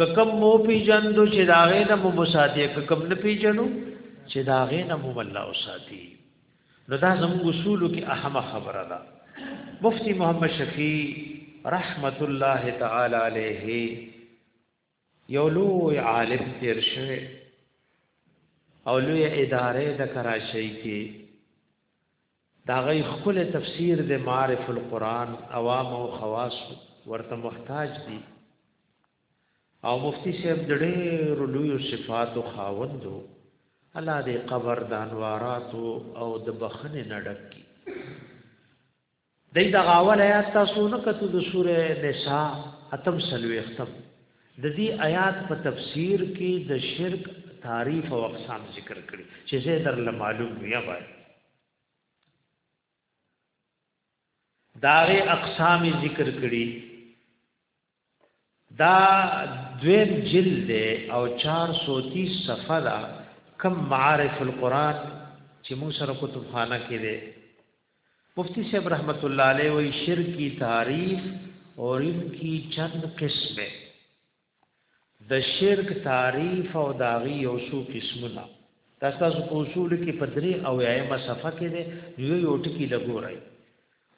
ککم مو پیجندو چې داغه نه مو ساتي ککم نه پیجنو چې داغه نه مو الله او ساتي نو دا زموږ اصول کې اهمه خبره ده مفتی محمد شفیع رحمت الله تعالی علیه یو لوی عالم تیر شوی او لوی اداره د کراچۍ کې دا غي خپل تفسیر د معارف القرآن عوام او خواص ورته محتاج دي او مفتی صاحب ډېر لوی صفات او خاوندو الله دې قبر د انوارات او د بخنه نډک کی دی دغه اول آیات تاسو نه کتو د سوره نساء اتم سلوختم د دې آیات په تفسیر کې د شرک تعریف او اقسام ذکر کړي چې زه در له معلوم بیا وای داغه اقسام ذکر کړي دا دویم جلد دی او 430 صفحه دا کم معارف القرآن چې موږ سره کتب خانه کې دی مفتی صاحب رحمت الله علیه وی شرکی تعریف اور ان کی چند قسمه د شرک تعریف او داغي یو څو قسمونه تاسو په اصول کې پدری او یایمه صفه کې دی یو یو ټکی لګورای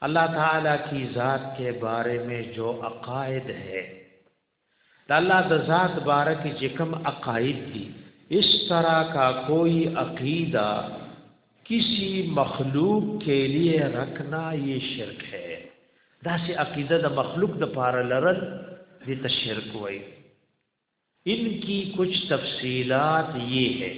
الله تعالی کی ذات کے بارے میں جو عقائد ہے د الله د ذات باره کې چې کوم عقاید دي اس طرح کا کوئی عقیدہ کسی مخلوق کے لیے رکھنا یہ شرک ہے دا سه عقیده د مخلوق د پاره لرل دي ته شرک وایي ان کی کچھ تفصیلات یہ ہے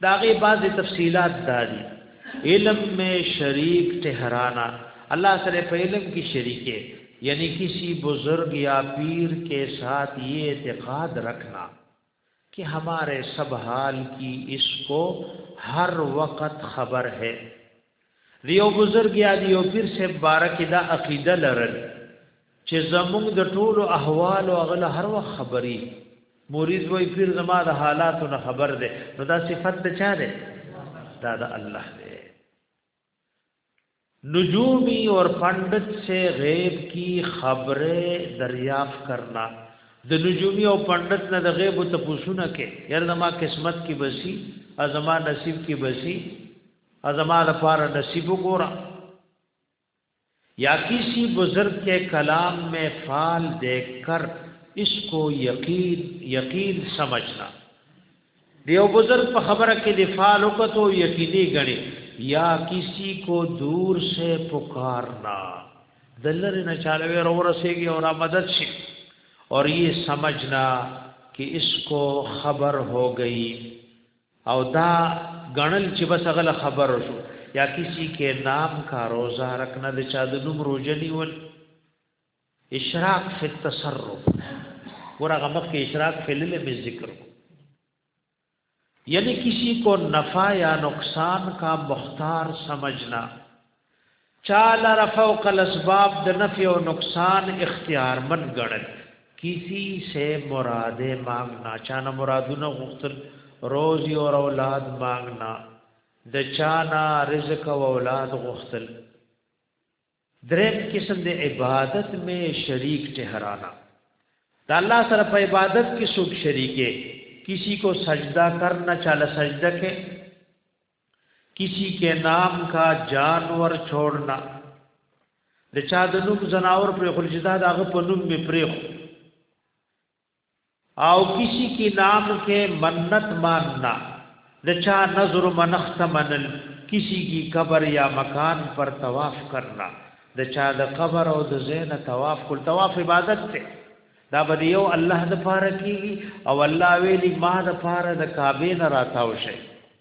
داغی بعض تفصیلات داری علم میں شریک ٹھہرانا اللہ سر علم کی شریک ہے یعنی کسی بزرگ یا پیر کے ساتھ یہ اعتقاد رکھنا کہ ہمارے سب حال کی اس کو ہر وقت خبر ہے دی یو بزرګ یا دی یو پیر صاحب بارکه دا عقیده لرل چې زموږ د ټولو احوال او غل هر وخت خبري مورید وای پیر زما د حالاتو نه خبر ده نو دا صفت د چا ده دا د الله ده نجومی اور پندت سے غیب کی خبریں دریافت کرنا د نجومی او پندت نه د غیب ته پوښونه کې یره ما قسمت کې بسی ازما نصیب کې بسی ازما لپاره نصیب وګوره یا کسی بزرگ کے کلام میں فال دیکھ کر اس کو یقین یقین سمجھنا دیو بزرگ په خبره کې دی فال وکتو یقیني غني یا کسی کو دور سے پکارنا دلر نه چاله ور ورسېږي او را مدد شي اور یہ سمجھنا کہ اس کو خبر ہو گئی او دا غنل چې بس هغه خبر شو یا کسی کې نام کا روزه رکھنا د چا د نوم روزه نیول اشراق فی التصرف ورغه مخ کې اشراق فی لله به ذکر یعنی کسی کو نفع یا نقصان کا مختار سمجھنا چا لره فوق الاسباب د نفع او نقصان اختیار من ګڼل کسی سے مراد مانگنا چانه مرادونه غختل روزی او اولاد مانگنا د چانا رزق او اولاد غختل دریم قسم د عبادت میں شریک ٹہرانا دا اللہ سر پا عبادت کی سوک شریکے کسی کو سجدہ کرنا چالا سجدہ کے کسی کې نام کا جانور چھوڑنا د چا د نوم زناور پر خل جدا دغه په نوم می پرېخ او کسی کی نام کې منت ماننا د چا نظر منخت منل کسی کی قبر یا مکان پر طواف کرنا د چا د قبر او د زین طواف کول طواف عبادت ته دا به یو الله د پاره کیږي او الله ویلی ما د پاره د کعبه نه راتاو شي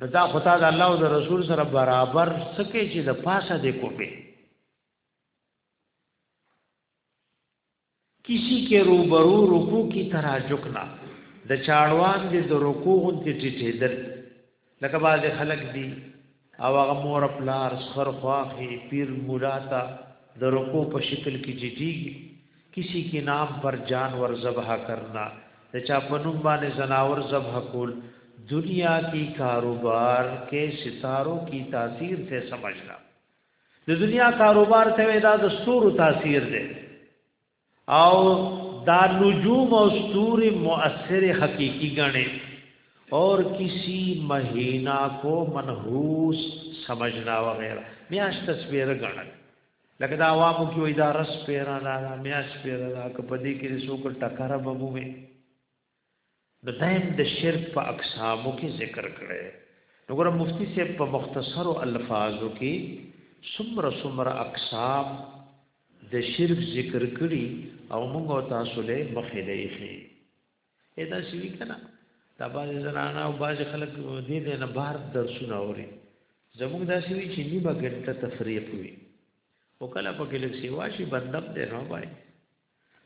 نو دا خو تا د الله او د رسول سره برابر سکه چې د پاسه دې کوپه کسی کې روبرو رکو کی تراجک نه د چاړوان دې د رکو غونډې ټټې در لکه باز خلک دي او هغه مور پلار سر خواخي پیر مولاتا د رکو په شکل کې جټیږي کسی کی نام پر جانور ذبح کرنا، د چا په نوم باندې ځناور ذبح کول، دنیا کی کاروبار کې ستارو کی تاثیر ته سمجھنا. د دنیا کاروبار ته دا د ستورو تاثیر دی او دا نجوم او ستوري مؤثر حقيقي غني اور کسی مہینہ کو منحوس سمجھنا وغیرہ میاش تصویر غنل لکه دا عوامو کې وای دا رس پیرا دا میاش پیرا دا که په دې کې څوک ټکر به مو وي نو دایم د شرک په اقسامو کې ذکر کړي نو ګره مفتی صاحب په مختصر الفاظو کې سمر سمر اقسام د شرک ذکر کړي او موږ تاسو له مخې دی ادا شوی کنه دا باز زنانه او باز خلک دې دې نه بهر درسونه اوري زموږ دا شوی چې نیمه ګنټه تفریق وي او کله په کې لږ سیوا شي بندب دې نه وای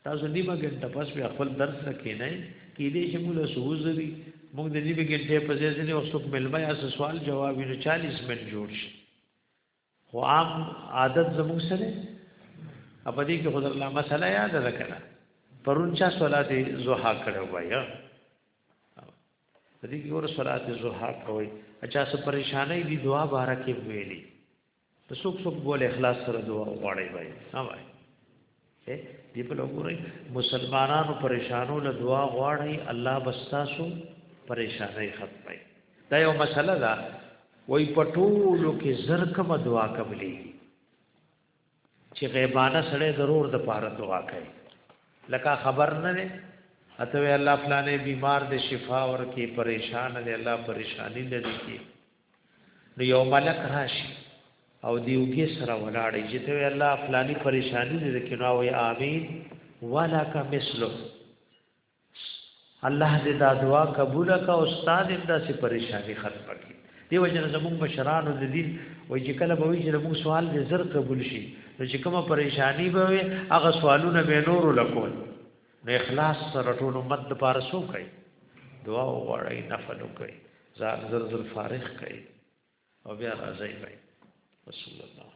تاسو نیمه ګنټه پس بیا خپل درس نه کینای کې دې چې موږ له سوزري موږ د نیمه ګنټه په ځای ځنه اوس کوم ملما یا سوال جواب یې 40 منټ جوړ شي خو عام عادت زموږ سره په دې کې خدای الله مسله یاد ده کړه پرون چا صلات زوحا کړو وایا دې کې ور صلات زوحا کوي اچھا سو پریشانې دي دعا بارکه ویلي ته څوک څوک بول اخلاص سره دعا وغواړي وای ها وای دی په لګوري مسلمانانو پریشانو له دعا غواړي الله بستاسو پریشانای ختمي دا یو مسله ده وای پټولو کې زر کوم دعا قبلي چې غیبانه سره ضرور د پاره دعا کوي لکه خبر نه نه اته الله فلانه بیمار دې شفا ورکې پریشان دې الله پریشانی لري کې نو یو ملک راشي او دیوګي سره ولاړې چې ته الله فلانی پریشانی دې کې نو وي امين ولک مثلو الله دې دا دعا قبول کا او استاد دې دا سي پریشانی ختم کړي دی وجنه زموږ مشرانو د دین وای چې کله به وی چې موږ سوال دې زر قبول شي نو چې کومه پریشانی به وي هغه سوالونه به نور لکول نو اخلاص سره ټول امت د پاره سو کوي دعا وغواړي نفل وکړي ځان زر زر فارغ کړي او بیا راځي وي وصلی الله